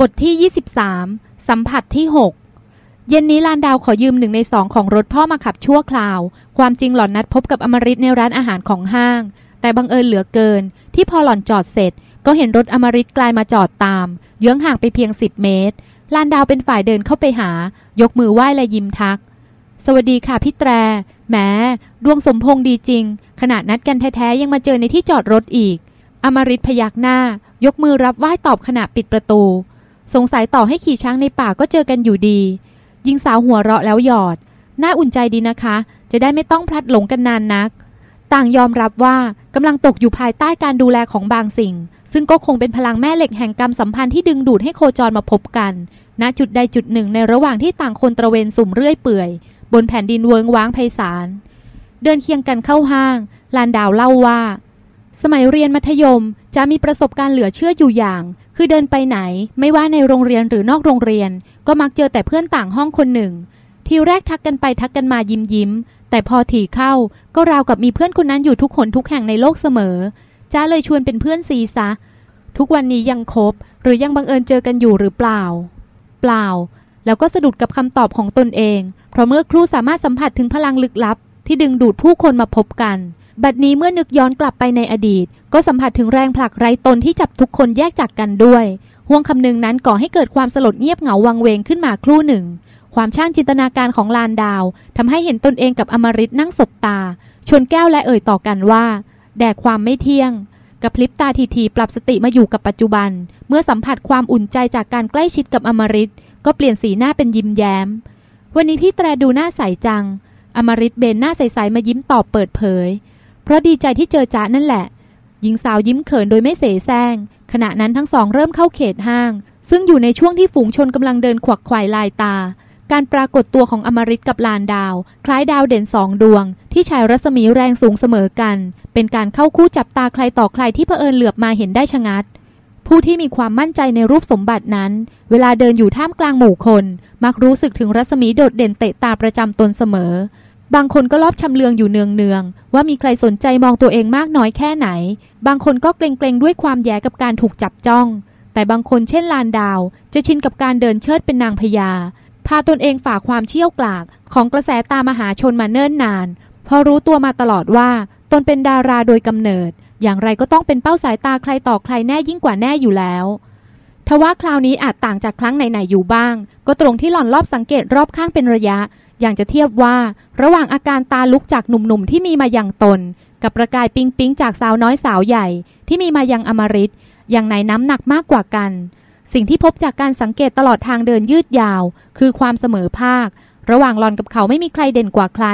บทที่ 23 สัมผัสที่ 6 เย็นนี้ลานดาวขอยืมหนึ่งในสองของรถพ่อมาขับชั่วคราว ความจริงหล่อนนัดพบกับอมริตในร้านอาหารของห้าง แต่บังเอิญเหลือเกิน ที่พอหล่อนจอดเสร็จ ก็เห็นรถอมริตกลายมาจอดตาม เยื้องห่างไปเพียง 10 เมตร ลานดาวเป็นฝ่ายเดินเข้าไปหา ยกมือไหว้และยิ้มทัก สวัสดีค่ะพี่แตร แหม ดวงสมพงษ์ดีจริง ขนาดนัดกันแท้ๆยังมาเจอในที่จอดรถอีก อมริตพยักหน้า ยกมือรับไหว้ตอบขณะปิดประตู สงสัยต่อให้ขี่ช้างในป่าก็เจอกันอยู่ดียิงสาวหัวเราะแล้วหยอด น่าอุ่นใจดีนะคะ จะได้ไม่ต้องพลัดหลงกันนานนัก ต่างยอมรับว่ากำลังตกอยู่ภายใต้การดูแลของบางสิ่ง ซึ่งก็คงเป็นพลังแม่เหล็กแห่งกรรมสัมพันธ์ที่ดึงดูดให้โคจรมาพบกัน ณ จุดใดจุดหนึ่งในระหว่างที่ต่างคนตระเวนสุ่มเรื่อยเปื่อย บนแผ่นดินเวิงว้างไพศาล เดินเคียงกันเข้าห้าง ลานดาวเล่าว่า สมัยเรียนมัธยมจะมีประสบการณ์เหลือเชื่ออยู่อย่าง คือเดินไปไหน ไม่ว่าในโรงเรียนหรือนอกโรงเรียน ก็มักเจอแต่เพื่อนต่างห้องคนหนึ่ง ทีแรกทักกันไปทักกันมายิ้มยิ้ม แต่พอถี่เข้า ก็ราวกับมีเพื่อนคนนั้นอยู่ทุกคนทุกแห่งในโลกเสมอจ้าเลยชวนเป็นเพื่อนซีซะ ทุกวันนี้ยังคบ หรือยังบังเอิญเจอกันอยู่หรือเปล่า เปล่า แล้วก็สะดุดกับคำตอบของตนเอง เพราะเมื่อครูสามารถสัมผัสถึงพลังลึกลับ ที่ดึงดูดผู้คนมาพบกัน บัดนี้เมื่อนึกย้อนกลับไปในอดีต ก็สัมผัสถึงแรงผลักไร้ตนที่จับทุกคนแยกจากกันด้วย ห่วงคำนึงนั้นก่อให้เกิดความสลดเงียบเหงาวังเวงขึ้นมาครู่หนึ่ง ความช่างจินตนาการของลานดาวทำให้เห็นตนเองกับอมริตนั่งสบตา ชนแก้วและเอ่ยต่อกันว่า แด่ความไม่เที่ยงกับพลิบตาทีทีปรับสติมาอยู่กับปัจจุบัน เมื่อสัมผัสความอุ่นใจจากการใกล้ชิดกับอมริตก็เปลี่ยนสีหน้าเป็นยิ้มแย้ม วันนี้พี่แตรดูหน้าใสจัง อมริตเบนหน้าใสๆมายิ้มตอบเปิดเผย เพราะดีใจที่เจอจ๊ะนั่นแหละ หญิงสาวยิ้มเขินโดยไม่เสแสร้ง ขณะนั้นทั้งสองเริ่มเข้าเขตห้าง ซึ่งอยู่ในช่วงที่ฝูงชนกำลังเดินขวักไขว่ลายตา การปรากฏตัวของอมริตกับลานดาว คล้ายดาวเด่นสองดวง ที่ฉายรัศมีแรงสูงเสมอกัน เป็นการเข้าคู่จับตาใครต่อใครที่เผอิญเหลือบมาเห็นได้ชะงัดผู้ที่มีความมั่นใจในรูปสมบัตินั้น เวลาเดินอยู่ท่ามกลางหมู่คน มักรู้สึกถึงรัศมีโดดเด่นเตะตาประจำตนเสมอ บางคนก็รอบชำเลืองอยู่เนืองๆว่ามีใครสนใจมองตัวเองมากน้อยแค่ไหน บางคนก็เกรงๆด้วยความแย่กับการถูกจับจ้อง แต่บางคนเช่นลานดาว จะชินกับการเดินเชิดเป็นนางพญาพาตนเองฝ่าความเชี่ยวกรากของกระแสตามหาชนมาเนิ่นนานเพราะรู้ตัวมาตลอดว่า ตนเป็นดาราโดยกำเนิด อย่างไรก็ต้องเป็นเป้าสายตาใครต่อใครแน่ยิ่งกว่าแน่อยู่แล้ว ทว่าคราวนี้อาจต่างจากครั้งไหนๆอยู่บ้าง ก็ตรงที่หล่อนรอบสังเกตรอบข้างเป็นระยะ อย่างจะเทียบว่า ระหว่างอาการตาลุกจากหนุ่มๆที่มีมาอย่างตน กับประกายปิงปิงจากสาวน้อยสาวใหญ่ ที่มีมายังอมริตอย่างไหนน้ำหนักมากกว่ากัน สิ่งที่พบจากการสังเกตตลอดทางเดินยืดยาว คือความเสมอภาค ระหว่างหลอนกับเขาไม่มีใครเด่นกว่าใคร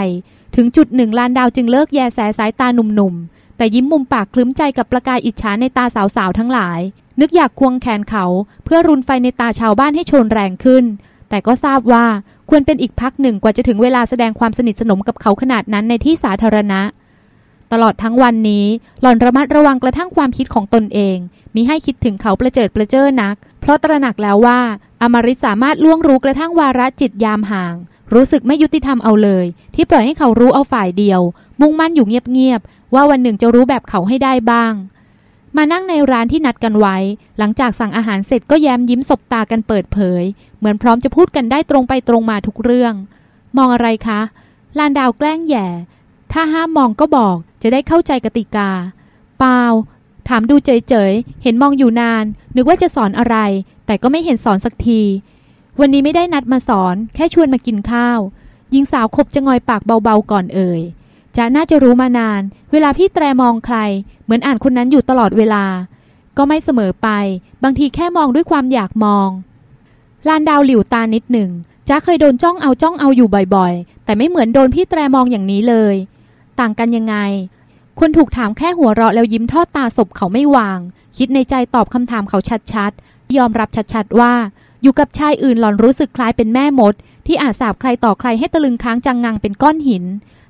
ถึงจุดหนึ่งลานดาวจึงเลิกแยแสสายตาหนุ่มๆแต่ยิ้มมุมปากคลึ้มใจกับประกายอิจฉาในตาสาวๆทั้งหลาย นึกอยากควงแขนเขา เพื่อรุนไฟในตาชาวบ้านให้โชนแรงขึ้น แต่ก็ทราบว่าควรเป็นอีกพักหนึ่งกว่าจะถึงเวลาแสดงความสนิทสนมกับเขาขนาดนั้นในที่สาธารณะ ตลอดทั้งวันนี้ หล่อนระมัดระวังกระทั่งความคิดของตนเอง มิให้คิดถึงเขาประเจิดประเจ้อนัก เพราะตระหนักแล้วว่า อมริสามารถล่วงรู้กระทั่งวาระจิตยามห่าง รู้สึกไม่ยุติธรรมเอาเลย ที่ปล่อยให้เขารู้เอาฝ่ายเดียว มุ่งมั่นอยู่เงียบๆว่าวันหนึ่งจะรู้แบบเขาให้ได้บ้าง มานั่งในร้านที่นัดกันไว้ หลังจากสั่งอาหารเสร็จก็แย้มยิ้มสบตากันเปิดเผย เหมือนพร้อมจะพูดกันได้ตรงไปตรงมาทุกเรื่อง มองอะไรคะ ลานดาวแกล้งแย่ ถ้าห้ามมองก็บอก จะได้เข้าใจกติกา เปล่า ถามดูเฉยๆ เห็นมองอยู่นาน นึกว่าจะสอนอะไร แต่ก็ไม่เห็นสอนสักที วันนี้ไม่ได้นัดมาสอน แค่ชวนมากินข้าวยิงสาวคบจะงอยปากเบาๆก่อนเอ่ย จะน่าจะรู้มานาน เวลาพี่แตรมองใคร เหมือนอ่านคนนั้นอยู่ตลอดเวลา ก็ไม่เสมอไป บางทีแค่มองด้วยความอยากมอง ลานดาวหลิวตานิดหนึ่งจ้าเคยโดนจ้องเอาจ้องเอาอยู่บ่อยๆ แต่ไม่เหมือนโดนพี่แตรมองอย่างนี้เลย ต่างกันยังไง คนถูกถามแค่หัวเราะแล้วยิ้มทอดตาศพเขาไม่วาง คิดในใจตอบคำถามเขาชัดๆ ยอมรับชัดๆว่า อยู่กับชายอื่นหลอนรู้สึกคล้ายเป็นแม่มด ที่อาจสาบใครต่อใครให้ตะลึงค้างจังงังเป็นก้อนหิน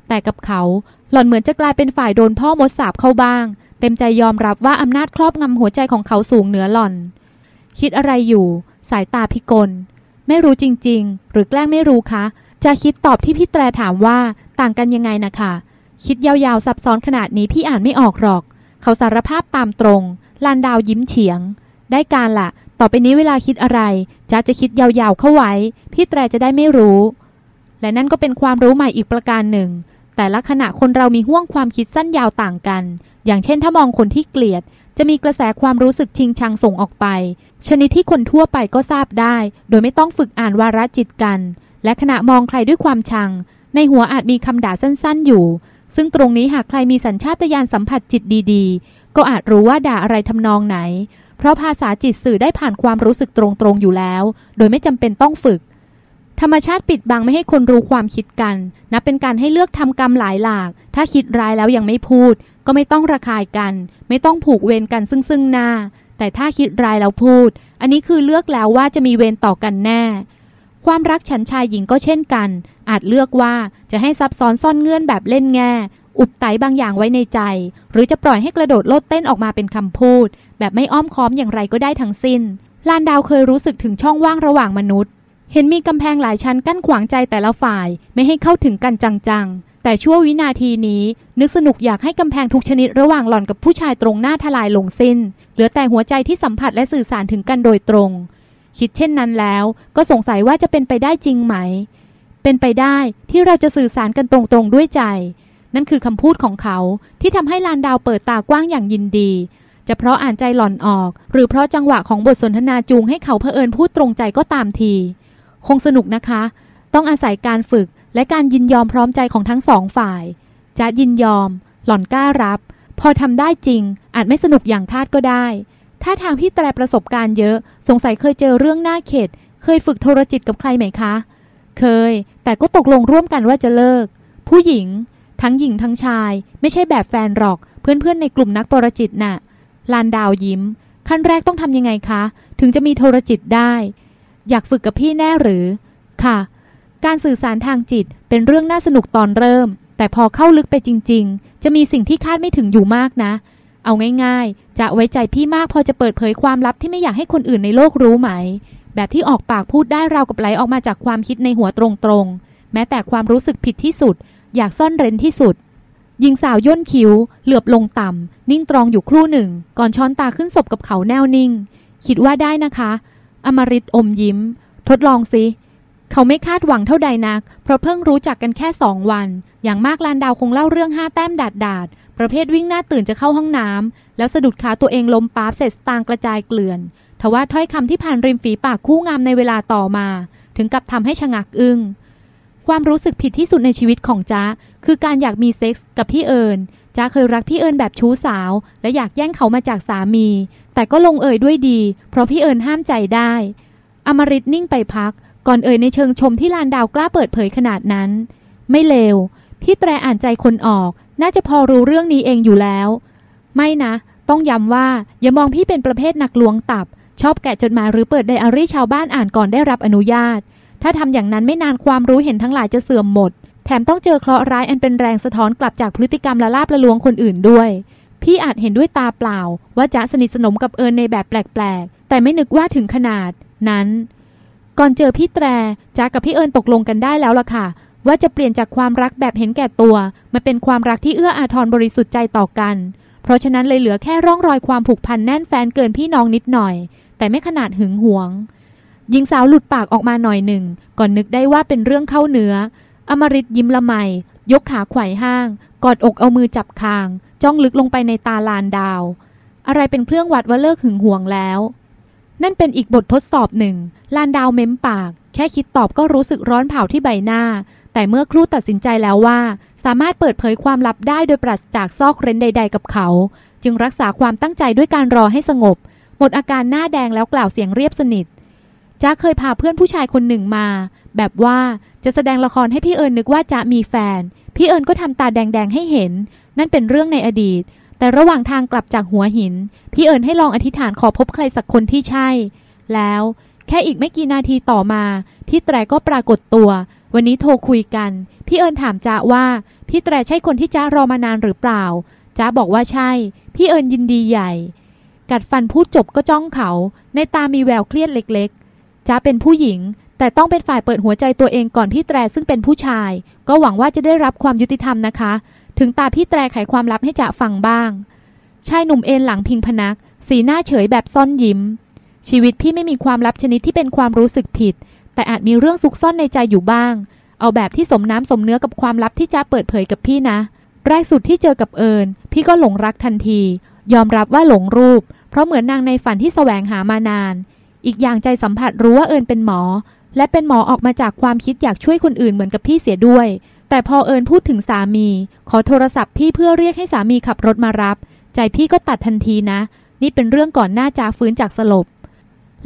แต่กับเขา หล่อนเหมือนจะกลายเป็นฝ่ายโดนพ่อมดสาบเข้าบ้าง เต็มใจยอมรับว่าอำนาจครอบงำหัวใจของเขาสูงเหนือหล่อน คิดอะไรอยู่ สายตาพิกล ไม่รู้จริง ๆ หรือแกล้งไม่รู้คะ จะคิดตอบที่พี่แตรถามว่าต่างกันยังไงนะคะคิดยาวๆซับซ้อนขนาดนี้พี่อ่านไม่ออกหรอก เขาสารภาพตามตรง ลานดาวยิ้มเฉียง ได้การละต่อไปนี้เวลาคิดอะไรจะจะคิดยาวๆเข้าไว้ พี่แตรจะได้ไม่รู้ และนั่นก็เป็นความรู้ใหม่อีกประการหนึ่ง แต่ละขณะคนเรามีห่วงความคิดสั้นยาวต่างกัน อย่างเช่นถ้ามองคนที่เกลียด จะมีกระแสความรู้สึกชิงชังส่งออกไป ชนิดที่คนทั่วไปก็ทราบได้ โดยไม่ต้องฝึกอ่านวาระจิตกัน และขณะมองใครด้วยความชัง ในหัวอาจมีคำด่าสั้นๆอยู่ ซึ่งตรงนี้หากใครมีสัญชาตญาณสัมผัสจิตดีๆ ก็อาจรู้ว่าด่าอะไรทำนองไหน เพราะภาษาจิตสื่อได้ผ่านความรู้สึกตรงๆอยู่แล้ว โดยไม่จำเป็นต้องฝึก ธรรมชาติปิดบังไม่ให้คนรู้ความคิดกัน นับเป็นการให้เลือกทำกรรมหลายหลาก ถ้าคิดร้ายแล้วยังไม่พูด ก็ไม่ต้องระคายกัน ไม่ต้องผูกเวรกันซึ่งซึ่งหน้า แต่ถ้าคิดร้ายแล้วพูด อันนี้คือเลือกแล้วว่าจะมีเวรต่อกันแน่ ความรักฉันชายหญิงก็เช่นกัน อาจเลือกว่าจะให้ซับซ้อนซ่อนเงื่อนแบบเล่นแง่อุบไตบางอย่างไว้ในใจ หรือจะปล่อยให้กระโดดโลดเต้นออกมาเป็นคำพูด แบบไม่อ้อมค้อมอย่างไรก็ได้ทั้งสิ้น ลานดาวเคยรู้สึกถึงช่องว่างระหว่างมนุษย์ เห็นมีกำแพงหลายชั้นกั้นขวางใจแต่ละฝ่ายไม่ให้เข้าถึงกันจังๆ แต่ชั่ววินาทีนี้ นึกสนุกอยากให้กำแพงทุกชนิดระหว่างหล่อนกับผู้ชายตรงหน้าทลายลงสิ้น เหลือแต่หัวใจที่สัมผัสและสื่อสารถึงกันโดยตรง คิดเช่นนั้นแล้วก็สงสัยว่าจะเป็นไปได้จริงไหม เป็นไปได้ที่เราจะสื่อสารกันตรงๆด้วยใจ นั่นคือคำพูดของเขาที่ทำให้ลานดาวเปิดตากว้างอย่างยินดีจะเพราะอ่านใจหล่อนออก หรือเพราะจังหวะของบทสนทนาจูงให้เขาเผอิญพูดตรงใจก็ตามที คงสนุกนะคะ ต้องอาศัยการฝึกและการยินยอมพร้อมใจของทั้งสองฝ่าย จะยินยอม หล่อนกล้ารับ พอทำได้จริง อาจไม่สนุกอย่างคาดก็ได้ ถ้าทางพี่แตรประสบการณ์เยอะ สงสัยเคยเจอเรื่องหน้าเข็ด เคยฝึกโทรจิตกับใครไหมคะ เคย แต่ก็ตกลงร่วมกันว่าจะเลิก ผู้หญิง ทั้งหญิงทั้งชาย ไม่ใช่แบบแฟนหรอก เพื่อนๆในกลุ่มนักปรจิตน่ะลานดาวยิ้ม ขั้นแรกต้องทำยังไงคะ ถึงจะมีโทรจิตได้ อยากฝึกกับพี่แน่หรือ ค่ะ การสื่อสารทางจิตเป็นเรื่องน่าสนุกตอนเริ่ม แต่พอเข้าลึกไปจริง ๆ จะมีสิ่งที่คาดไม่ถึงอยู่มากนะ เอาง่าย ๆ จะไว้ใจพี่มากพอจะเปิดเผยความลับที่ไม่อยากให้คนอื่นในโลกรู้ไหม แบบที่ออกปากพูดได้ราวกับไหลออกมาจากความคิดในหัวตรงๆ แม้แต่ความรู้สึกผิดที่สุด อยากซ่อนเร้นที่สุดหญิงสาวย่นคิ้ว เหลือบลงต่ำ นิ่งตรองอยู่ครู่หนึ่ง ก่อนช้อนตาขึ้นศพกับเขาแน่วนิ่ง คิดว่าได้นะคะ อมริตอมยิ้ม ทดลองสิ เขาไม่คาดหวังเท่าใดนัก เพราะเพิ่งรู้จักกันแค่สองวัน อย่างมากลานดาวคงเล่าเรื่องห้าแต้มดาดดาดประเภทวิ่งหน้าตื่นจะเข้าห้องน้ำแล้วสะดุดขาตัวเองล้มปั๊บเสร็จตางกระจายเกลื่อนทว่าถ้อยคำที่ผ่านริมฝีปากคู่งามในเวลาต่อมา ถึงกับทำให้ชะงักอึง้ง ความรู้สึกผิดที่สุดในชีวิตของจ๊ะคือการอยากมีเซ็กส์กับพี่เอิญจ๊ะเคยรักพี่เอิญแบบชู้สาว และอยากแย่งเขามาจากสามี แต่ก็ลงเอยด้วยดี เพราะพี่เอิญห้ามใจได้ อมริตนิ่งไปพัก ก่อนเอ่ยในเชิงชมที่ลานดาวกล้าเปิดเผยขนาดนั้น ไม่เลวพี่แตรอ่านใจคนออก น่าจะพอรู้เรื่องนี้เองอยู่แล้ว ไม่นะ ต้องย้ำว่าอย่ามองพี่เป็นประเภทนักลวงตับ ชอบแกะจดหมายหรือเปิดไดอารี่ชาวบ้านอ่านก่อนได้รับอนุญาต ถ้าทำอย่างนั้นไม่นานความรู้เห็นทั้งหลายจะเสื่อมหมด แถมต้องเจอเคราะห์ร้ายอันเป็นแรงสะท้อนกลับจากพฤติกรรมละลาบละลวงคนอื่นด้วย พี่อาจเห็นด้วยตาเปล่า ว่าจะสนิทสนมกับเอิญในแบบแปลกๆ แต่ไม่นึกว่าถึงขนาด นั้น ก่อนเจอพี่แตรจ้ากับพี่เอิญตกลงกันได้แล้วล่ะค่ะ ว่าจะเปลี่ยนจากความรักแบบเห็นแก่ตัว มาเป็นความรักที่เอื้ออาทรบริสุทธิ์ใจต่อกัน เพราะฉะนั้นเลยเหลือแค่ร่องรอยความผูกพันแน่นแฟนเกินพี่น้องนิดหน่อย แต่ไม่ขนาดหึงหวง หญิงสาวหลุดปากออกมาหน่อยหนึ่ง ก่อนนึกได้ว่าเป็นเรื่องเข้าเนื้อ อมริตยิ้มละไม ยกขาไขว่ห้าง กอดอกเอามือจับคาง จ้องลึกลงไปในตาลานดาว อะไรเป็นเครื่องวัดว่าเลิกหึงหวงแล้ว นั่นเป็นอีกบททดสอบหนึ่ง ลานดาวเม้มปาก แค่คิดตอบก็รู้สึกร้อนเผาที่ใบหน้า แต่เมื่อครู่ตัดสินใจแล้วว่า สามารถเปิดเผยความลับได้โดยปราศจากซอกเร้นใด ๆ กับเขา จึงรักษาความตั้งใจด้วยการรอให้สงบ หมดอาการหน้าแดงแล้วกล่าวเสียงเรียบสนิท จ้าเคยพาเพื่อนผู้ชายคนหนึ่งมา แบบว่าจะแสดงละครให้พี่เอิญนึกว่าจะมีแฟน พี่เอิญก็ทำตาแดงๆให้เห็น นั่นเป็นเรื่องในอดีต แต่ระหว่างทางกลับจากหัวหิน พี่เอิญให้ลองอธิษฐานขอพบใครสักคนที่ใช่ แล้ว แค่อีกไม่กี่นาทีต่อมา พี่แตรก็ปรากฏตัว วันนี้โทรคุยกัน พี่เอิญถามจ้าว่าพี่แตรใช่คนที่จ้ารอมานานหรือเปล่าจ้าบอกว่าใช่ พี่เอิญยินดีใหญ่ กัดฟันพูดจบก็จ้องเขา ในตามีแววเครียดเล็ก จ้าเป็นผู้หญิง แต่ต้องเป็นฝ่ายเปิดหัวใจตัวเองก่อนพี่แตรซึ่งเป็นผู้ชาย ก็หวังว่าจะได้รับความยุติธรรมนะคะ ถึงตาพี่แตรไขความลับให้จ้าฟังบ้าง ชายหนุ่มเอนหลังพิงพนัก สีหน้าเฉยแบบซ่อนยิ้ม ชีวิตพี่ไม่มีความลับชนิดที่เป็นความรู้สึกผิด แต่อาจมีเรื่องซุกซ่อนในใจอยู่บ้าง เอาแบบที่สมน้ำสมเนื้อกับความลับที่จ้าเปิดเผยกับพี่นะแรกสุดที่เจอกับเอิญพี่ก็หลงรักทันที ยอมรับว่าหลงรูป เพราะเหมือนนางในฝันที่แสวงหามานาน อีกอย่างใจสัมผัสรู้ว่าเอิญเป็นหมอ และเป็นหมอออกมาจากความคิดอยากช่วยคนอื่นเหมือนกับพี่เสียด้วย แต่พอเอิญพูดถึงสามี ขอโทรศัพท์พี่เพื่อเรียกให้สามีขับรถมารับ ใจพี่ก็ตัดทันทีนะ นี่เป็นเรื่องก่อนหน้าจ้าฟื้นจากสลบ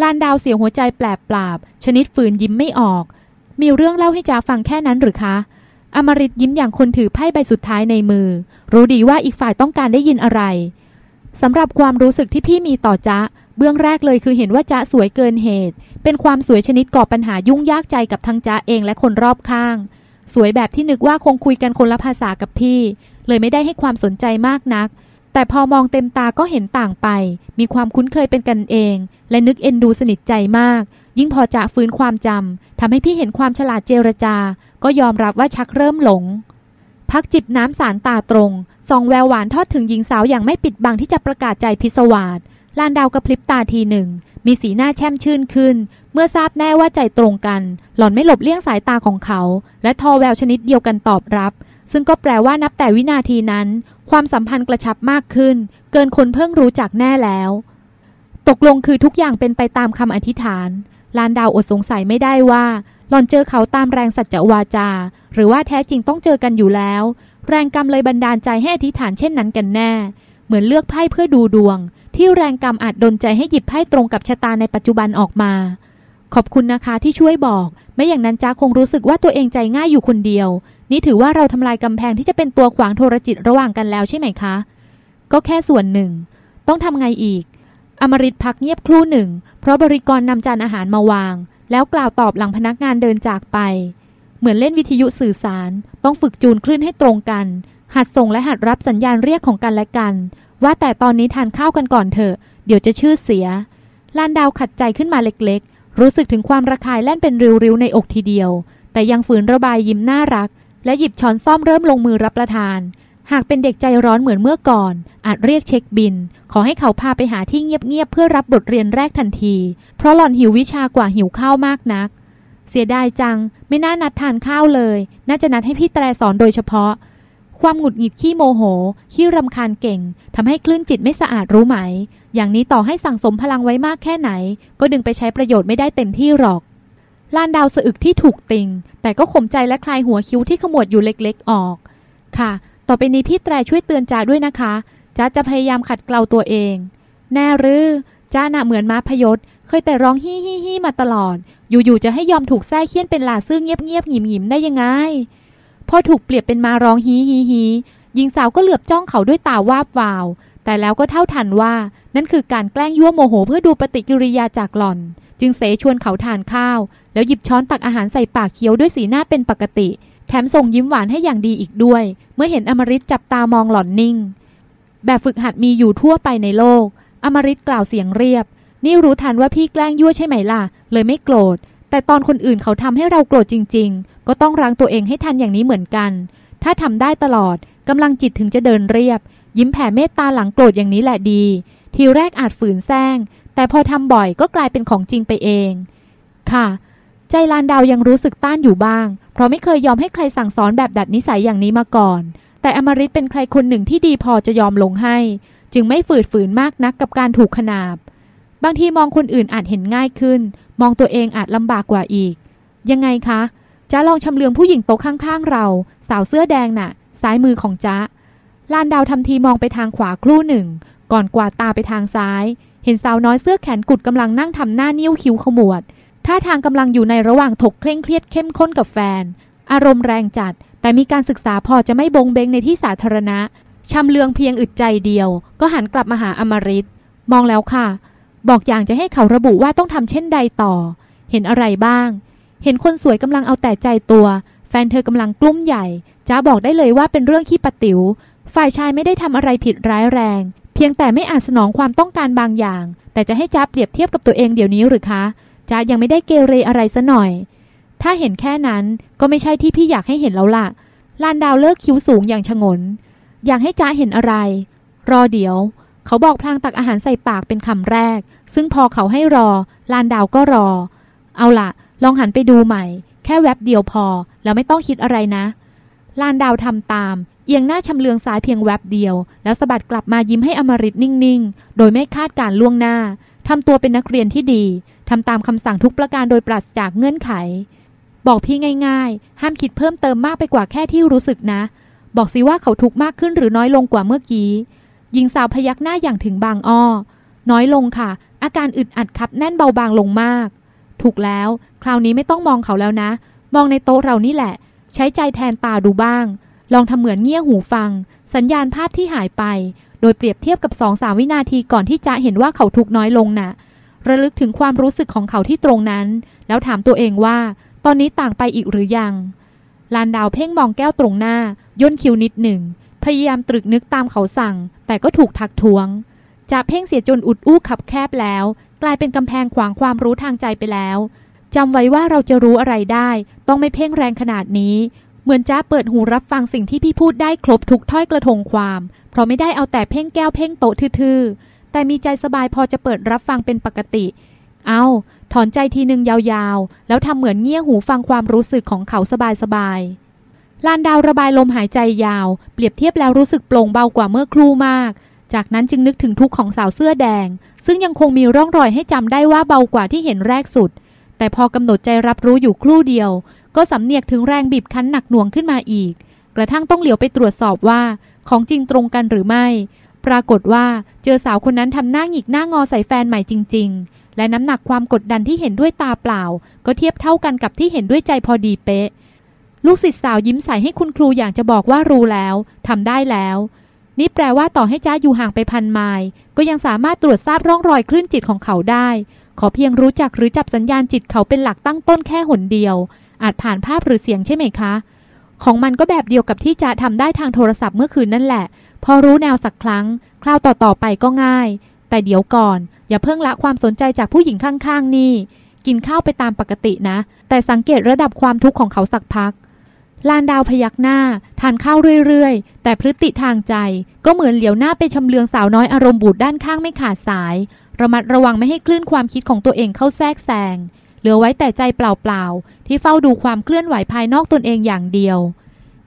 ลานดาวเสียหัวใจแปลบปราบ ชนิดฝืนยิ้มไม่ออก มีเรื่องเล่าให้จ้าฟังแค่นั้นหรือคะอมริตยิ้มอย่างคนถือไพ่ใบสุดท้ายในมือ รู้ดีว่าอีกฝ่ายต้องการได้ยินอะไรสำหรับความรู้สึกที่พี่มีต่อจ๊ะ เบื้องแรกเลยคือเห็นว่าจ๊ะสวยเกินเหตุ เป็นความสวยชนิดก่อปัญหายุ่งยากใจกับทั้งจ๊ะเองและคนรอบข้าง สวยแบบที่นึกว่าคงคุยกันคนละภาษากับพี่ เลยไม่ได้ให้ความสนใจมากนัก แต่พอมองเต็มตาก็เห็นต่างไป มีความคุ้นเคยเป็นกันเอง และนึกเอ็นดูสนิทใจมาก ยิ่งพอจะฟื้นความจำทำให้พี่เห็นความฉลาดเจรจา ก็ยอมรับว่าชักเริ่มหลงพักจิบน้ำสารตาตรงส่องแววหวานทอดถึงหญิงสาวอย่างไม่ปิดบังที่จะประกาศใจพิศวาส ลานดาวกระพริบตาทีหนึ่ง มีสีหน้าแช่มชื่นขึ้น เมื่อทราบแน่ว่าใจตรงกัน หล่อนไม่หลบเลี่ยงสายตาของเขา และทอแววชนิดเดียวกันตอบรับ ซึ่งก็แปลว่านับแต่วินาทีนั้น ความสัมพันธ์กระชับมากขึ้น เกินคนเพิ่งรู้จักแน่แล้ว ตกลงคือทุกอย่างเป็นไปตามคำอธิษฐาน ลานดาวอดสงสัยไม่ได้ว่า หล่อนเจอเขาตามแรงสัจจวาจา หรือว่าแท้จริงต้องเจอกันอยู่แล้ว แรงกรรมเลยบันดาลใจให้อธิษฐานเช่นนั้นกันแน่ เหมือนเลือกไพ่เพื่อดูดวง ที่แรงกรรมอาจดนใจให้หยิบไพ่ตรงกับชะตาในปัจจุบันออกมา ขอบคุณนะคะที่ช่วยบอก ไม่อย่างนั้นจ้าคงรู้สึกว่าตัวเองใจง่ายอยู่คนเดียว นี่ถือว่าเราทำลายกำแพงที่จะเป็นตัวขวางโทรจิตระหว่างกันแล้วใช่ไหมคะ ก็แค่ส่วนหนึ่ง ต้องทำไงอีก อมริตพักเงียบครู่หนึ่ง เพราะบริกรนำจานอาหารมาวาง แล้วกล่าวตอบหลังพนักงานเดินจากไป เหมือนเล่นวิทยุสื่อสาร ต้องฝึกจูนคลื่นให้ตรงกัน หัดส่งและหัดรับสัญญาณเรียกของกันและกัน ว่าแต่ตอนนี้ทานข้าวกันก่อนเถอะ เดี๋ยวจะชื่อเสียลานดาวขัดใจขึ้นมาเล็กๆ รู้สึกถึงความระคายแล่นเป็นริ้วๆในอกทีเดียว แต่ยังฝืนระบายยิ้มน่ารัก และหยิบช้อนซ่อมเริ่มลงมือรับประทาน หากเป็นเด็กใจร้อนเหมือนเมื่อก่อน อาจเรียกเช็คบิน ขอให้เขาพาไปหาที่เงียบๆเพื่อรับบทเรียนแรกทันที เพราะหล่อนหิววิชากว่าหิวข้าวมากนัก เสียดายจัง ไม่น่านัดทานข้าวเลย น่าจะนัดให้พี่แตรสอนโดยเฉพาะ ความหงุดหงิดขี้โมโห ขี้รำคาญเก่งทำให้คลื่นจิตไม่สะอาดรู้ไหม อย่างนี้ต่อให้สั่งสมพลังไว้มากแค่ไหน ก็ดึงไปใช้ประโยชน์ไม่ได้เต็มที่หรอกลานดาวสะอึกที่ถูกติง แต่ก็ข่มใจและคลายหัวคิ้วที่ขมวดอยู่เล็กๆออก ค่ะ ต่อไปนี้พี่แตรช่วยเตือนจ้าด้วยนะคะจ้าจะพยายามขัดเกลาตัวเอง แน่หรือจ้าน่ะเหมือนม้าพยศ เคยแต่ร้องฮี่ฮี่ฮี่มาตลอด อยู่ๆจะให้ยอมถูกแท้เคี่ยนเป็นลาซื่อเงียบๆหยิมๆได้ยังไง พอถูกเปรียบเป็นมาร้องฮีฮีฮีหญิงสาวก็เหลือบจ้องเขาด้วยตาวาบวาว แต่แล้วก็เท่าทันว่า นั่นคือการแกล้งยั่วโมโหเพื่อดูปฏิกิริยาจากหล่อน จึงเสชวนเขาทานข้าว แล้วหยิบช้อนตักอาหารใส่ปากเคี้ยวด้วยสีหน้าเป็นปกติ แถมส่งยิ้มหวานให้อย่างดีอีกด้วย เมื่อเห็นอมริตจับตามองหล่อนนิ่ง แบบฝึกหัดมีอยู่ทั่วไปในโลก อมริตกล่าวเสียงเรียบ นี่รู้ทันว่าพี่แกล้งยั่วใช่ไหมล่ะ เลยไม่โกรธ แต่ตอนคนอื่นเขาทำให้เราโกรธจริง ๆ ก็ต้องรังตัวเองให้ทันอย่างนี้เหมือนกัน ถ้าทำได้ตลอดกำลังจิตถึงจะเดินเรียบ ยิ้มแผ่เมตตาหลังโกรธอย่างนี้แหละดี ทีแรกอาจฝืนแซงแต่พอทำบ่อยก็กลายเป็นของจริงไปเอง ค่ะ ใจลานดาวยังรู้สึกต้านอยู่บ้าง เพราะไม่เคยยอมให้ใครสั่งสอนแบบดัดนิสัยอย่างนี้มาก่อน แต่อมริตเป็นใครคนหนึ่งที่ดีพอจะยอมลงให้ จึงไม่ฝืดฝืนมากนักกับการถูกขนาบบางทีมองคนอื่นอาจเห็นง่ายขึ้น มองตัวเองอาจลำบากกว่าอีก ยังไงคะจะลองชำเลืองผู้หญิงโต๊ะข้างๆเรา สาวเสื้อแดงน่ะ ซ้ายมือของจ๊ะลานดาวทำทีมองไปทางขวาครู่หนึ่ง ก่อนกวาดตาไปทางซ้าย เห็นสาวน้อยเสื้อแขนกุดกำลังนั่งทำหน้านิ้วคิ้วขมวดท่าทางกำลังอยู่ในระหว่างถกเคร่งเครียดเข้มข้นกับแฟน อารมณ์แรงจัด แต่มีการศึกษาพอจะไม่บงเบงในที่สาธารณะชำเลืองเพียงอึดใจเดียว ก็หันกลับมาหาอมริตมองแล้วค่ะ บอกอย่างจะให้เขาระบุว่าต้องทำเช่นใดต่อ เห็นอะไรบ้าง เห็นคนสวยกำลังเอาแต่ใจตัว แฟนเธอกำลังกลุ้มใหญ่จ้าบอกได้เลยว่าเป็นเรื่องขี้ปะติว๋ว ฝ่ายชายไม่ได้ทำอะไรผิดร้ายแรง เพียงแต่ไม่อาจสนองความต้องการบางอย่าง แต่จะให้จ้าเปรียบเทียบกับตัวเองเดี๋ยวนี้หรือคะจ้ายังไม่ได้เกเรอะไรซะหน่อย ถ้าเห็นแค่นั้นก็ไม่ใช่ที่พี่อยากให้เห็นแล้วล่ะลานดาวเลิกคิ้วสูงอย่างชงน อยากให้จ้าเห็นอะไร รอเดี๋ยว เขาบอกพลางตักอาหารใส่ปากเป็นคำแรก ซึ่งพอเขาให้รอ ลานดาวก็รอ เอาล่ะลองหันไปดูใหม่ แค่แวบเดียวพอ แล้วไม่ต้องคิดอะไรนะ ลานดาวทำตาม เอียงหน้าชำเลืองซ้ายเพียงแวบเดียว แล้วสะบัดกลับมายิ้มให้อมริตนิ่งๆ โดยไม่คาดการล่วงหน้าทำตัวเป็นนักเรียนที่ดีทำตามคำสั่งทุกประการโดยปราศจากเงื่อนไข บอกพี่ง่ายๆ ห้ามคิดเพิ่มเติมมากไปกว่าแค่ที่รู้สึกนะ บอกสิว่าเขาทุกข์มากขึ้นหรือน้อยลงกว่าเมื่อกี้ หญิงสาวพยักหน้าอย่างถึงบางอ้อ น้อยลงค่ะ อาการอึดอัดคับแน่นเบาบางลงมาก ถูกแล้ว คราวนี้ไม่ต้องมองเขาแล้วนะ มองในโต๊ะเรานี่แหละ ใช้ใจแทนตาดูบ้าง ลองทำเหมือนเงี่ยหูฟัง สัญญาณภาพที่หายไป โดยเปรียบเทียบกับสองสามวินาทีก่อนที่จะเห็นว่าเขาทุกน้อยลงนะ่ะ ระลึกถึงความรู้สึกของเขาที่ตรงนั้น แล้วถามตัวเองว่า ตอนนี้ต่างไปอีกหรือยังลานดาวเพ่งมองแก้วตรงหน้า ย่นคิ้วนิดหนึ่ง พยายามตรึกนึกตามเขาสั่ง แต่ก็ถูกทักท้วงจะเพ่งเสียจนอุดอู้ขับแคบแล้ว กลายเป็นกำแพงขวางความรู้ทางใจไปแล้วจำไว้ว่าเราจะรู้อะไรได้ ต้องไม่เพ่งแรงขนาดนี้ เหมือนจ้าเปิดหูรับฟังสิ่งที่พี่พูดได้ครบทุกถ้อยกระทงความ เพราะไม่ได้เอาแต่เพ่งแก้วเพ่งโต๊ะทื่อๆแต่มีใจสบายพอจะเปิดรับฟังเป็นปกติ เอาถอนใจทีหนึ่งยาวๆ แล้วทำเหมือนเงี่ยหูฟังความรู้สึกของเขาสบายๆ ลานดาวระบายลมหายใจยาว เปรียบเทียบแล้วรู้สึกโปร่งเบากว่าเมื่อครู่มาก จากนั้นจึงนึกถึงทุกข์ของสาวเสื้อแดง ซึ่งยังคงมีร่องรอยให้จำได้ว่าเบากว่าที่เห็นแรกสุด แต่พอกำหนดใจรับรู้อยู่ครู่เดียว ก็สำเนียกถึงแรงบีบคั้นหนักหน่วงขึ้นมาอีก กระทั่งต้องเหลียวไปตรวจสอบว่า ของจริงตรงกันหรือไม่ ปรากฏว่าเจอสาวคนนั้นทำหน้าหงิกหน้างอใส่แฟนใหม่จริง ๆ และน้ำหนักความกดดันที่เห็นด้วยตาเปล่า ก็เทียบเท่ากันกับที่เห็นด้วยใจพอดีเป๊ะ ลูกศิษย์สาวยิ้มใส่ให้คุณครูอย่างจะบอกว่ารู้แล้วทำได้แล้ว นี่แปลว่าต่อให้จ้าอยู่ห่างไปพันไมล์ก็ยังสามารถตรวจทราบร่องรอยคลื่นจิตของเขาได้ ขอเพียงรู้จักหรือจับสัญญาณจิตเขาเป็นหลักตั้งต้นแค่หนเดียว อาจผ่านภาพหรือเสียงใช่ไหมคะ ของมันก็แบบเดียวกับที่จะทำได้ทางโทรศัพท์เมื่อคืนนั่นแหละ พอรู้แนวสักครั้ง คราวต่อๆไปก็ง่าย แต่เดี๋ยวก่อน อย่าเพิ่งละความสนใจจากผู้หญิงข้างๆนี่กินข้าวไปตามปกตินะ แต่สังเกตระดับความทุกข์ของเขาสักพัก ลานดาวพยักหน้า ทานข้าวเรื่อยๆ แต่พฤติทางใจ ก็เหมือนเหลียวหน้าไปชำเลืองสาวน้อยอารมณ์บูดด้านข้างไม่ขาดสาย ระมัดระวังไม่ให้คลื่นความคิดของตัวเองเข้าแทรกแซงเหลือไว้แต่ใจเปล่าๆ ที่เฝ้าดูความเคลื่อนไหวภายนอกตนเองอย่างเดียว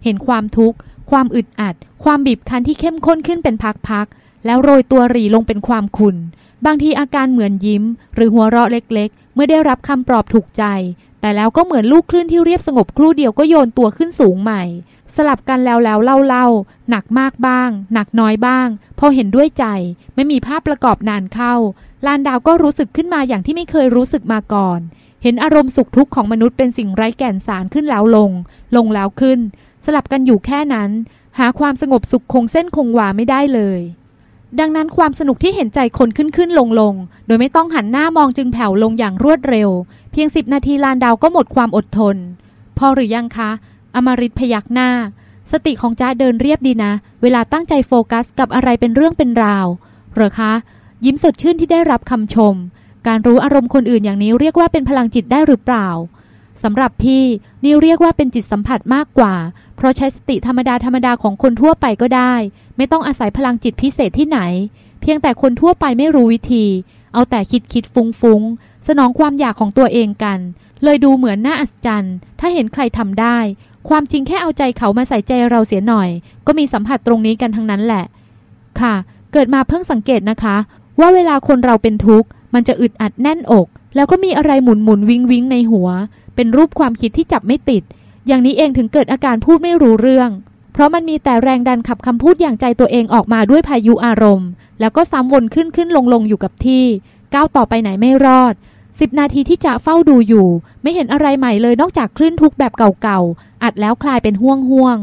เห็นความทุกข์ ความอึดอัด ความบีบคั้นที่เข้มข้นขึ้นเป็นพักๆ แล้วโรยตัวหรีลงเป็นความขุ่นบางทีอาการเหมือนยิ้ม หรือหัวเราะเล็ก ๆ เมื่อได้รับคำปลอบถูกใจ แต่แล้วก็เหมือนลูกคลื่นที่เรียบสงบครู่เดียวก็โยนตัวขึ้นสูงใหม่ สลับกันแล้วแล้วเล่าเล่าหนักมากบ้าง หนักน้อยบ้าง พอเห็นด้วยใจ ไม่มีภาพประกอบนานเข้า ลานดาวก็รู้สึกขึ้นมาอย่างที่ไม่เคยรู้สึกมาก่อน เห็นอารมณ์สุขทุกข์ของมนุษย์เป็นสิ่งไร้แก่นสารขึ้นแล้วลง ลงแล้วขึ้น สลับกันอยู่แค่นั้น หาความสงบสุขคงเส้นคงวาไม่ได้เลย ดังนั้นความสนุกที่เห็นใจคนขึ้นขึ้นลงลงโดยไม่ต้องหันหน้ามองจึงแผ่วลงอย่างรวดเร็ว เพียงสิบนาทีลานดาวก็หมดความอดทน พอหรือยังคะ อมริตพยักหน้า สติของจ้าเดินเรียบดีนะ เวลาตั้งใจโฟกัสกับอะไรเป็นเรื่องเป็นราวเหรอคะ ยิ้มสดชื่นที่ได้รับคำชม การรู้อารมณ์คนอื่นอย่างนี้เรียกว่าเป็นพลังจิตได้หรือเปล่า สำหรับพี่นี่เรียกว่าเป็นจิตสัมผัสมากกว่า เพราะใช้สติธรรมดาธรรมดาของคนทั่วไปก็ได้ ไม่ต้องอาศัยพลังจิตพิเศษที่ไหน เพียงแต่คนทั่วไปไม่รู้วิธี เอาแต่คิดคิดฟุ้งฟุ้งสนองความอยากของตัวเองกัน เลยดูเหมือนน่าอัศจรรย์ ถ้าเห็นใครทำได้ ความจริงแค่เอาใจเขามาใส่ใจเราเสียหน่อย ก็มีสัมผัสตรงนี้กันทั้งนั้นแหละ ค่ะ เกิดมาเพิ่งสังเกตนะคะ ว่าเวลาคนเราเป็นทุกข์มันจะอึดอัดแน่นอก แล้วก็มีอะไรหมุนหมุนวิงวิงในหัว เป็นรูปความคิดที่จับไม่ติด อย่างนี้เองถึงเกิดอาการพูดไม่รู้เรื่อง เพราะมันมีแต่แรงดันขับคำพูดอย่างใจตัวเองออกมาด้วยพายุอารมณ์ แล้วก็ซ้ำวนขึ้นขึ้นลงลงอยู่กับที่ ก้าวต่อไปไหนไม่รอดสิบนาทีที่จะเฝ้าดูอยู่ ไม่เห็นอะไรใหม่เลยนอกจากคลื่นทุกแบบเก่าๆ อัดแล้วคลายเป็นห่วงห่วง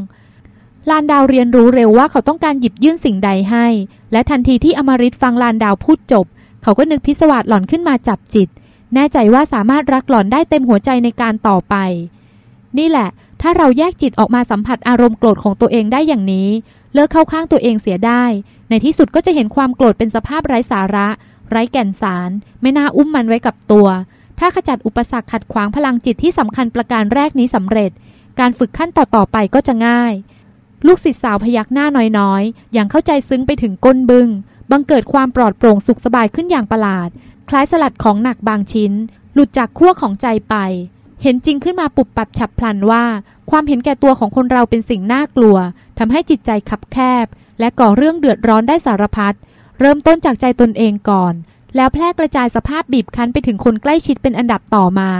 ลานดาวเรียนรู้เร็วว่าเขาต้องการหยิบยื่นสิ่งใดให้ และทันทีที่อมริตฟังลานดาวพูดจบ เขาก็นึกพิศวาสหล่อนขึ้นมาจับจิต แน่ใจว่าสามารถรักหล่อนได้เต็มหัวใจในการต่อไป นี่แหละ ถ้าเราแยกจิตออกมาสัมผัสอารมณ์โกรธของตัวเองได้อย่างนี้ เลิกเข้าข้างตัวเองเสียได้ ในที่สุดก็จะเห็นความโกรธเป็นสภาพไร้สาระ ไร้แก่นสาร ไม่น่าอุ้มมันไว้กับตัว ถ้าขจัดอุปสรรคขัดขวางพลังจิตที่สำคัญประการแรกนี้สำเร็จ การฝึกขั้นต่อๆไปก็จะง่าย ลูกศิษย์สาวพยักหน้าน้อยๆ อย่างเข้าใจซึ้งไปถึงก้นบึง้งบังเกิดความปลอดโปร่งสุขสบายขึ้นอย่างประหลาด คล้ายสลัดของหนักบางชิ้น หลุดจากขั้วของใจไป เห็นจริงขึ้นมาปุบปับฉับพลันว่า ความเห็นแก่ตัวของคนเราเป็นสิ่งน่ากลัวทำให้จิตใจขับแคบ และก่อเรื่องเดือดร้อนได้สารพัดเริ่มต้นจากใจตนเองก่อน แล้วแพร่กระจายสภาพบีบคั้นไปถึงคนใกล้ชิดเป็นอันดับต่อมา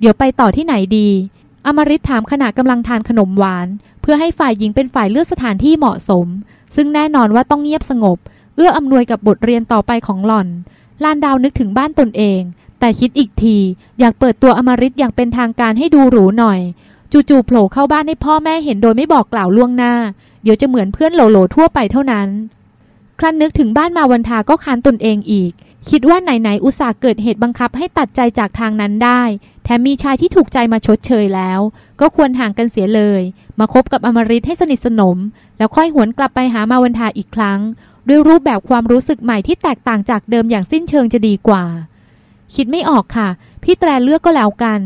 เดี๋ยวไปต่อที่ไหนดี อมริตถามขณะกำลังทานขนมหวาน เพื่อให้ฝ่ายหญิงเป็นฝ่ายเลือกสถานที่เหมาะสม ซึ่งแน่นอนว่าต้องเงียบสงบ เอื้ออำนวยกับบทเรียนต่อไปของหล่อน ลานดาวนึกถึงบ้านตนเอง แต่คิดอีกที อยากเปิดตัวอมริตอย่างเป็นทางการให้ดูหรูหน่อย จู่ๆโผล่เข้าบ้านให้พ่อแม่เห็นโดยไม่บอกกล่าวล่วงหน้า เดี๋ยวจะเหมือนเพื่อนโหลๆทั่วไปเท่านั้น ครั้นนึกถึงบ้านมาวันทาก็คานตนเองอีก คิดว่าไหนๆอุตส่าห์เกิดเหตุบังคับให้ตัดใจจากทางนั้นได้ แถมมีชายที่ถูกใจมาชดเชยแล้ว ก็ควรห่างกันเสียเลย มาคบกับอมริตให้สนิทสนม แล้วค่อยหวนกลับไปหามาวันทาอีกครั้ง ด้วยรูปแบบความรู้สึกใหม่ที่แตกต่างจากเดิมอย่างสิ้นเชิงจะดีกว่า คิดไม่ออกค่ะ พี่แตรเลือกก็แล้วกัน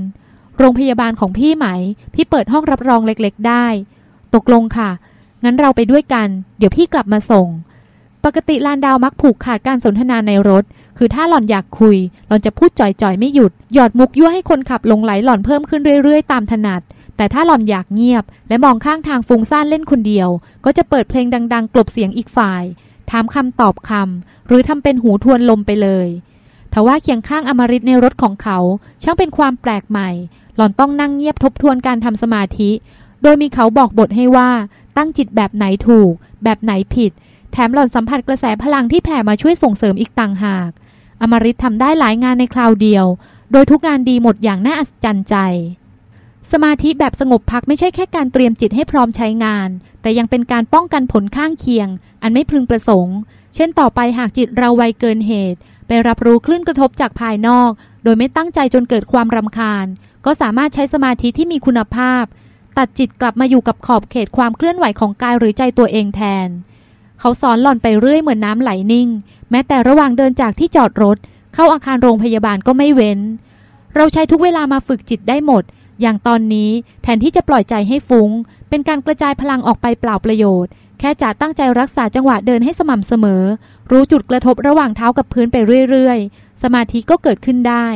โรงพยาบาลของพี่ไหม พี่เปิดห้องรับรองเล็ก ๆ ได้ ตกลงค่ะ งั้นเราไปด้วยกัน เดี๋ยวพี่กลับมาส่ง ปกติลานดาวมักผูกขาดการสนทนาในรถ คือถ้าหล่อนอยากคุย หล่อนจะพูดจ่อยๆ ไม่หยุด หยอดมุกยั่วให้คนขับลงไหลหล่อนเพิ่มขึ้นเรื่อยๆ ตามถนัดแต่ถ้าหล่อนอยากเงียบ และมองข้างทางฟุ้งซ่านเล่นคนเดียว ก็จะเปิดเพลงดัง ๆ กลบเสียงอีกฝ่าย ถามคำตอบคำหรือทำเป็นหูทวนลมไปเลยทว่าเคียงข้างอมริตในรถของเขา ช่างเป็นความแปลกใหม่ หล่อนต้องนั่งเงียบทบทวนการทำสมาธิ โดยมีเขาบอกบทให้ว่าตั้งจิตแบบไหนถูก แบบไหนผิด แถมหล่อนสัมผัสกระแสพลังที่แผ่มาช่วยส่งเสริมอีกต่างหาก อมริตทำได้หลายงานในคราวเดียว โดยทุกงานดีหมดอย่างน่าอัศจรรย์ใจ สมาธิแบบสงบพักไม่ใช่แค่การเตรียมจิตให้พร้อมใช้งาน แต่ยังเป็นการป้องกันผลข้างเคียง อันไม่พึงประสงค์ เช่นต่อไปหากจิตเราไวเกินเหตุ ไปรับรู้คลื่นกระทบจากภายนอก โดยไม่ตั้งใจจนเกิดความรำคาญ ก็สามารถใช้สมาธิที่มีคุณภาพ ตัดจิตกลับมาอยู่กับขอบเขตความเคลื่อนไหวของกายหรือใจตัวเองแทน เขาสอนหล่อนไปเรื่อยเหมือนน้ำไหลนิ่ง แม้แต่ระหว่างเดินจากที่จอดรถ เข้าอาคารโรงพยาบาลก็ไม่เว้น เราใช้ทุกเวลามาฝึกจิตได้หมด อย่างตอนนี้แทนที่จะปล่อยใจให้ฟุง้ง เป็นการกระจายพลังออกไปเปล่าประโยชน์ แค่จะตั้งใจรักษาจังหวะเดินให้สม่ำเสมอ รู้จุดกระทบระหว่างเท้ากับพื้นไปเรื่อยๆ สมาธิก็เกิดขึ้นได้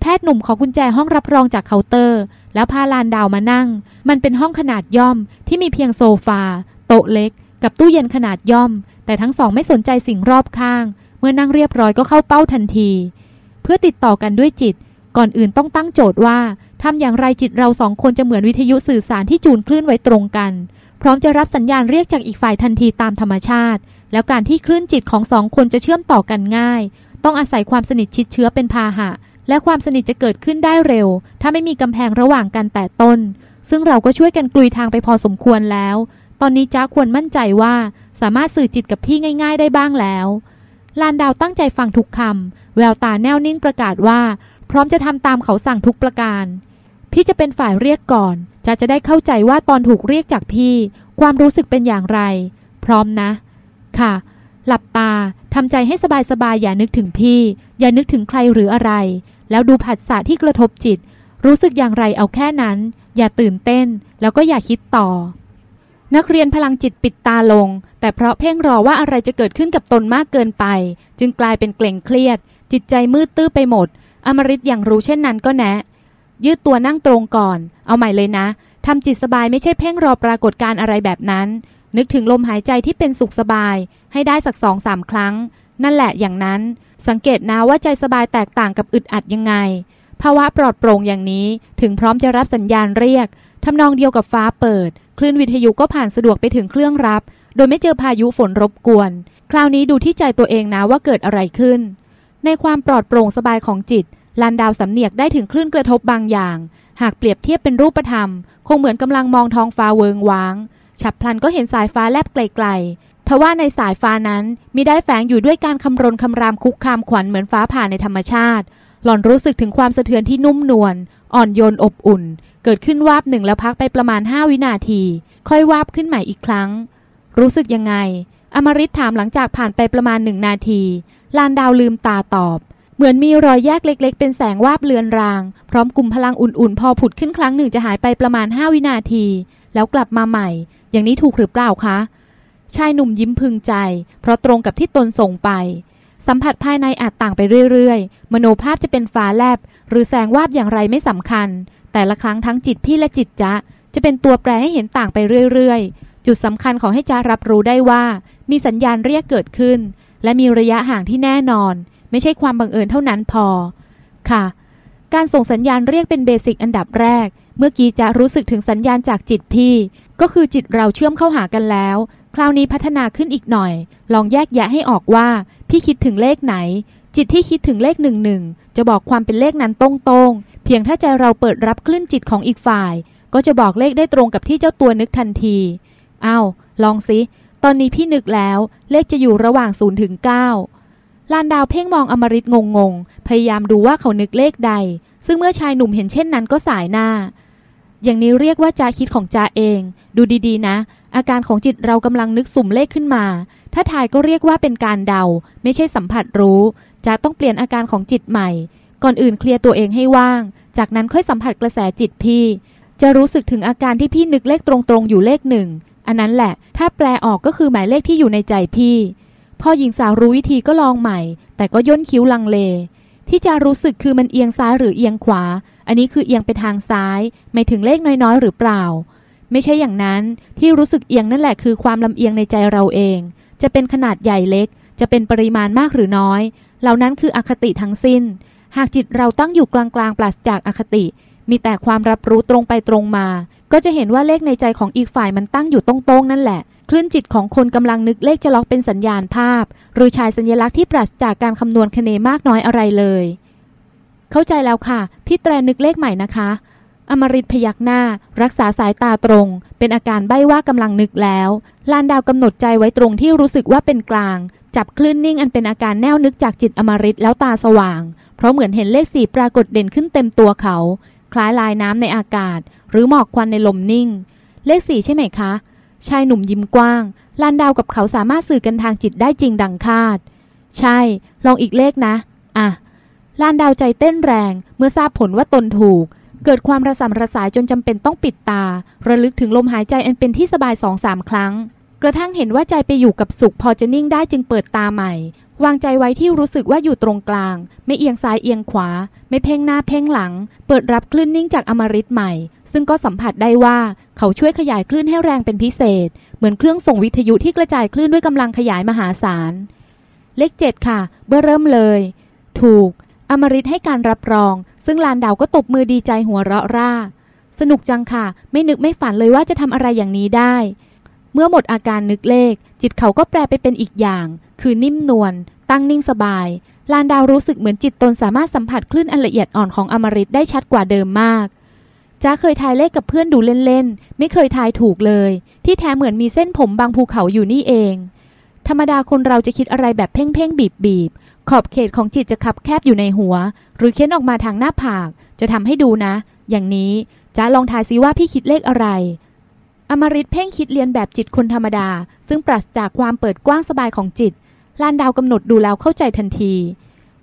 แพทย์หนุ่มขอกุญแจห้องรับรองจากเคาน์เตอร์ แล้วพาลานดาวมานั่ง มันเป็นห้องขนาดย่อมที่มีเพียงโซฟา โต๊ะเล็ก กับตู้เย็นขนาดย่อม แต่ทั้งสองไม่สนใจสิ่งรอบข้าง เมื่อนั่งเรียบร้อยก็เข้าเป้าทันที เพื่อติดต่อกันด้วยจิต ก่อนอื่นต้องตั้งโจทย์ว่าทำอย่างไรจิตเราสองคนจะเหมือนวิทยุสื่อสารที่จูนคลื่นไว้ตรงกัน พร้อมจะรับสัญญาณเรียกจากอีกฝ่ายทันทีตามธรรมชาติ แล้วการที่คลื่นจิตของสองคนจะเชื่อมต่อกันง่าย ต้องอาศัยความสนิทชิดเชื้อเป็นพาหะ และความสนิทจะเกิดขึ้นได้เร็ว ถ้าไม่มีกำแพงระหว่างกันแต่ต้น ซึ่งเราก็ช่วยกันกลุยทางไปพอสมควรแล้ว ตอนนี้จ้าควรมั่นใจว่า สามารถสื่อจิตกับพี่ง่าย ๆ ได้บ้างแล้วลานดาวตั้งใจฟังทุกคำแววตาแน่วนิ่งประกาศว่า พร้อมจะทำตามเขาสั่งทุกประการ พี่จะเป็นฝ่ายเรียกก่อน จะจะได้เข้าใจว่าตอนถูกเรียกจากพี่ ความรู้สึกเป็นอย่างไร พร้อมนะ ค่ะ หลับตาทำใจให้สบายๆอย่านึกถึงพี่ อย่านึกถึงใครหรืออะไร แล้วดูผัสสะที่กระทบจิต รู้สึกอย่างไรเอาแค่นั้น อย่าตื่นเต้น แล้วก็อย่าคิดต่อ นักเรียนพลังจิตปิดตาลง แต่เพราะเพ่งรอว่าอะไรจะเกิดขึ้นกับตนมากเกินไป จึงกลายเป็นเกล่งเครียด จิตใจมืดตื้อไปหมด อมริตอย่างรู้เช่นนั้นก็แนะ ยืดตัวนั่งตรงก่อน เอาใหม่เลยนะทำจิตสบายไม่ใช่เพ่งรอปรากฏการอะไรแบบนั้น นึกถึงลมหายใจที่เป็นสุขสบาย ให้ได้สักสองสามครั้ง นั่นแหละอย่างนั้น สังเกตนะว่าใจสบายแตกต่างกับอึดอัดยังไง ภาวะปลอดโปร่งอย่างนี้ถึงพร้อมจะรับสัญญาณเรียกทำนองเดียวกับฟ้าเปิด คลื่นวิทยุก็ผ่านสะดวกไปถึงเครื่องรับ โดยไม่เจอพายุฝนรบกวน คราวนี้ดูที่ใจตัวเองนะว่าเกิดอะไรขึ้น ในความปลอดโปร่งสบายของจิตลันดาวสำเนียกได้ถึงคลื่นกระทบบางอย่าง หากเปรียบเทียบเป็นรูปธรรม คงเหมือนกำลังมองท้องฟ้าเวิงว้าง ฉับพลันก็เห็นสายฟ้าแลบไกลๆทว่าในสายฟ้านั้นมีได้แฝงอยู่ด้วยการคำรนคำรามคุกคามขวัญเหมือนฟ้าผ่าในธรรมชาติ หล่อนรู้สึกถึงความสะเทือนที่นุ่มนวลอ่อนโยนอบอุ่น เกิดขึ้นวาบหนึ่งแล้วพักไปประมาณห้าวินาที ค่อยวาบขึ้นใหม่อีกครั้ง รู้สึกยังไง อมริตถามหลังจากผ่านไปประมาณหนึ่งนาที ลานดาวลืมตาตอบ เหมือนมีรอยแยกเล็ก ๆ เป็นแสงวาบเลือนราง พร้อมกลุ่มพลังอุ่นๆ พอผุดขึ้นครั้งหนึ่งจะหายไปประมาณห้าวินาที แล้วกลับมาใหม่ อย่างนี้ถูกหรือเปล่าคะ ชายหนุ่มยิ้มพึงใจ เพราะตรงกับที่ตนส่งไป สัมผัสภายในอาจต่างไปเรื่อยๆ มโนภาพจะเป็นฟ้าแลบ หรือแสงวาบอย่างไรไม่สำคัญ แต่ละครั้งทั้งจิตพี่และจิตจ๊ะจะเป็นตัวแปรให้เห็นต่างไปเรื่อยๆ จุดสำคัญของให้จ๊ะรับรู้ได้ว่า มีสัญญาณเรียกเกิดขึ้น และมีระยะห่างที่แน่นอน ไม่ใช่ความบังเอิญเท่านั้นพอ ค่ะ การส่งสัญญาณเรียกเป็นเบสิกอันดับแรก เมื่อกี้จะรู้สึกถึงสัญญาณจากจิตพี่ ก็คือจิตเราเชื่อมเข้าหากันแล้ว คราวนี้พัฒนาขึ้นอีกหน่อย ลองแยกแยะให้ออกว่า พี่คิดถึงเลขไหน จิตที่คิดถึงเลขหนึ่งหนึ่งจะบอกความเป็นเลขนั้นตรงๆเพียงถ้าใจเราเปิดรับคลื่นจิตของอีกฝ่าย ก็จะบอกเลขได้ตรงกับที่เจ้าตัวนึกทันทีอ้าวลองสิ ตอนนี้พี่นึกแล้วเลขจะอยู่ระหว่าง0ถึง9ลานดาวเพ่งมองอมริตงงงๆพยายามดูว่าเขานึกเลขใด ซึ่งเมื่อชายหนุ่มเห็นเช่นนั้นก็สายหน้า อย่างนี้เรียกว่าจาคิดของจาเอง ดูดีๆ นะ อาการของจิตเรากำลังนึกสุ่มเลขขึ้นมา ถ้าทายก็เรียกว่าเป็นการเดา ไม่ใช่สัมผัสรู้จาต้องเปลี่ยนอาการของจิตใหม่ ก่อนอื่นเคลียร์ตัวเองให้ว่าง จากนั้นค่อยสัมผัสกระแสจิตพี่จะรู้สึกถึงอาการที่พี่นึกเลขตรงๆ อยู่เลขหนึ่ง อันนั้นแหละ ถ้าแปลออกก็คือหมายเลขที่อยู่ในใจพี่พอหญิงสาวรู้วิธีก็ลองใหม่ แต่ก็ย่นคิ้วลังเล ที่จะรู้สึกคือมันเอียงซ้ายหรือเอียงขวา อันนี้คือเอียงไปทางซ้าย ไม่ถึงเลขน้อยๆ หรือเปล่า ไม่ใช่อย่างนั้นที่รู้สึกเอียงนั่นแหละคือความลำเอียงในใจเราเอง จะเป็นขนาดใหญ่เล็ก จะเป็นปริมาณมากหรือน้อย เหล่านั้นคืออคติทั้งสิ้น หากจิตเราตั้งอยู่กลางๆปราศจากอคติ มีแต่ความรับรู้ตรงไปตรงมา ก็จะเห็นว่าเลขในใจของอีกฝ่ายมันตั้งอยู่ตรงๆนั่นแหละ คลื่นจิตของคนกำลังนึกเลขจะล็อกเป็นสัญญาณภาพ หรือชายสัญลักษณ์ที่ปราศจากการคำนวณคะเนมากน้อยอะไรเลย เข้าใจแล้วค่ะ พี่แตรนึกเลขใหม่นะคะ อมริตพยักหน้า รักษาสายตาตรง เป็นอาการใบ้ว่ากำลังนึกแล้ว ลานดาวกำหนดใจไว้ตรงที่รู้สึกว่าเป็นกลาง จับคลื่นนิ่งอันเป็นอาการแนวนึกจากจิตอมริตแล้วตาสว่าง เพราะเหมือนเห็นเลขสี่ปรากฏเด่นขึ้นเต็มตัวเขา คล้ายลายน้ำในอากาศ หรือหมอกควันในลมนิ่ง เลขสี่ใช่ไหมคะ ชายหนุ่มยิ้มกว้างลานดาวกับเขาสามารถสื่อกันทางจิตได้จริงดังคาด ใช่ ลองอีกเลขนะ อะลานดาวใจเต้นแรงเมื่อทราบผลว่าตนถูก เกิดความระสำระสายจนจำเป็นต้องปิดตา ระลึกถึงลมหายใจอันเป็นที่สบายสองสามครั้ง กระทั่งเห็นว่าใจไปอยู่กับสุขพอจะนิ่งได้จึงเปิดตาใหม่ วางใจไว้ที่รู้สึกว่าอยู่ตรงกลาง ไม่เอียงซ้ายเอียงขวา ไม่เพ่งหน้าเพ่งหลัง เปิดรับคลื่นนิ่งจากอมฤตใหม่ ซึ่งก็สัมผัสได้ว่าเขาช่วยขยายคลื่นให้แรงเป็นพิเศษ เหมือนเครื่องส่งวิทยุที่กระจายคลื่นด้วยกำลังขยายมหาศาล เลขเจ็ดค่ะ เบื้อเริ่มเลย ถูก อมริตให้การรับรอง ซึ่งลานดาวก็ตบมือดีใจหัวเราะร่าสนุกจังค่ะ ไม่นึกไม่ฝันเลยว่าจะทำอะไรอย่างนี้ได้ เมื่อหมดอาการนึกเลข จิตเขาก็แปลไปเป็นอีกอย่าง คือนิ่มนวลตั้งนิ่งสบาย ลานดาวรู้สึกเหมือนจิตตนสามารถสัมผัสคลื่นอันละเอียดอ่อนของอมริตได้ชัดกว่าเดิมมากจ้าเคยทายเลขกับเพื่อนดูเล่นๆ ไม่เคยทายถูกเลย ที่แท้เหมือนมีเส้นผมบางภูเขาอยู่นี่เอง ธรรมดาคนเราจะคิดอะไรแบบเพ่งเพ่งบีบบีบขอบเขตของจิตจะคับแคบอยู่ในหัว หรือเค้นออกมาทางหน้าผาก จะทำให้ดูนะ อย่างนี้จ้าลองทายซิว่าพี่คิดเลขอะไร อมริตเพ่งคิดเรียนแบบจิตคนธรรมดา ซึ่งปราศจากความเปิดกว้างสบายของจิตลานดาวกำหนดดูแล้วเข้าใจทันที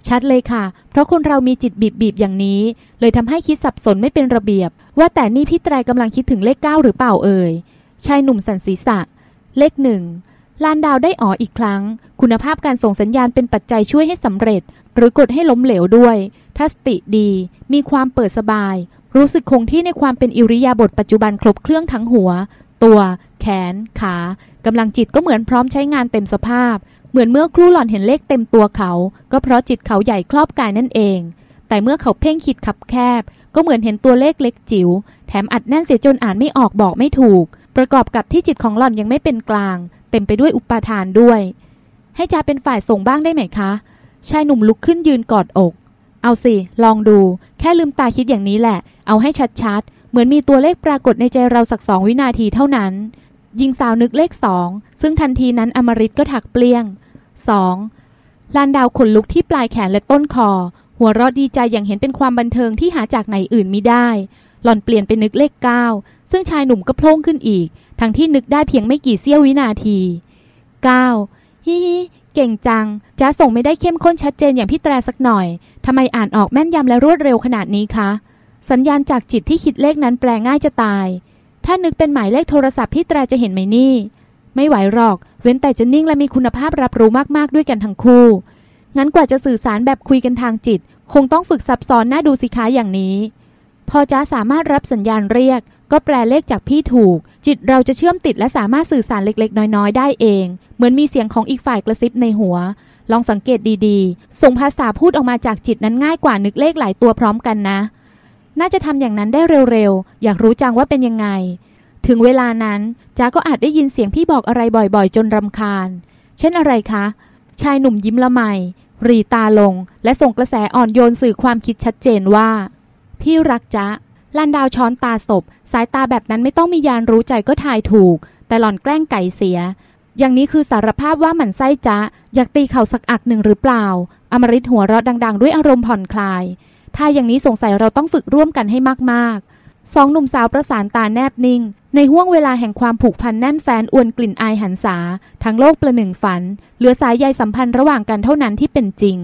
ชัดเลยค่ะ เพราะคนเรามีจิตบีบบีบอย่างนี้ เลยทำให้คิดสับสนไม่เป็นระเบียบ ว่าแต่นี่พี่ไตรกำลังคิดถึงเลขเก้าหรือเปล่าเอ่ยชายหนุ่มสันศีษะ เลขหนึ่งลานดาวได้อ๋ออีกครั้ง คุณภาพการส่งสัญญาณเป็นปัจจัยช่วยให้สำเร็จ หรือกดให้ล้มเหลวด้วย ถ้าสติดี มีความเปิดสบาย รู้สึกคงที่ในความเป็นอิริยาบถปัจจุบันครบเครื่องทั้งหัว ตัว แขน ขากำลังจิตก็เหมือนพร้อมใช้งานเต็มสภาพ เหมือนเมื่อครู่หล่อนเห็นเลขเต็มตัวเขา ก็เพราะจิตเขาใหญ่ครอบกายนั่นเอง แต่เมื่อเขาเพ่งขีดขับแคบ ก็เหมือนเห็นตัวเลขเล็กจิ๋วแถมอัดแน่นเสียจนอ่านไม่ออกบอกไม่ถูก ประกอบกับที่จิตของหล่อนยังไม่เป็นกลาง เต็มไปด้วยอุปาทานด้วย ให้จาเป็นฝ่ายส่งบ้างได้ไหมคะชายหนุ่มลุกขึ้นยืนกอดอก เอาสิ ลองดู แค่ลืมตาคิดอย่างนี้แหละ เอาให้ชัดๆ เหมือนมีตัวเลขปรากฏในใจเราสักสองวินาทีเท่านั้น ยิงสาวนึกเลขสอง ซึ่งทันทีนั้นอมริตก็ถักเปลี่ยงสองลานดาวขนลุกที่ปลายแขนและต้นคอ หัวเราะดีใจอย่างเห็นเป็นความบันเทิงที่หาจากไหนอื่นมิได้ หล่อนเปลี่ยนไปนึกเลขเก้าซึ่งชายหนุ่มก็โพล่งขึ้นอีก ทั้งที่นึกได้เพียงไม่กี่เสี้ยววินาทีเก้าฮิฮิ เก่งจังจ้าส่งไม่ได้เข้มข้นชัดเจนอย่างพี่แตรสักหน่อยทำไมอ่านออกแม่นยำและรวดเร็วขนาดนี้คะ สัญญาณจากจิตที่คิดเลขนั้นแปลง่ายจะตาย ถ้านึกเป็นหมายเลขโทรศัพท์พี่แตรจะเห็นไหมนี่ไไม่ไหวหรอก เว้นแต่จะนิ่งและมีคุณภาพรับรู้มากๆด้วยกันทั้งคู่ งั้นกว่าจะสื่อสารแบบคุยกันทางจิต คงต้องฝึกซับซ้อนน่าดูสิคะอย่างนี้ พอจ้าสามารถรับสัญญาณเรียก ก็แปลเลขจากพี่ถูก จิตเราจะเชื่อมติดและสามารถสื่อสารเล็กๆ น้อยๆ ได้เอง เหมือนมีเสียงของอีกฝ่ายกระซิบในหัว ลองสังเกตดีๆ ส่งภาษาพูดออกมาจากจิตนั้นง่ายกว่านึกเลขหลายตัวพร้อมกันนะ น่าจะทำอย่างนั้นได้เร็วๆ อยากรู้จังว่าเป็นยังไง ถึงเวลานั้นจ้าก็อาจได้ยินเสียงพี่บอกอะไรบ่อยๆ จนรำคาญ เช่นอะไรคะ ชายหนุ่มยิ้มละไมรีตาลง และส่งกระแสอ่อนโยนสื่อความคิดชัดเจนว่า พี่รักจ๊ะ ลันดาวช้อนตาศพ สายตาแบบนั้นไม่ต้องมียานรู้ใจก็ทายถูก แต่หล่อนแกล้งไก่เสีย อย่างนี้คือสารภาพว่าหมันไส้จ๊ะ อยากตีเข่าสักอักหนึ่งหรือเปล่า อมริตหัวเราะดัง ๆ ด้วยอารมณ์ผ่อนคลาย ถ้าอย่างนี้สงสัยเราต้องฝึกร่วมกันให้มากๆสองหนุ่มสาวประสานตาแนบนิ่ง ในห้วงเวลาแห่งความผูกพันแน่นแฟนอวนกลิ่นอายหันษาทั้งโลกประหนึ่งฝัน เหลือสายใยสัมพันธ์ระหว่างกันเท่านั้นที่เป็นจริง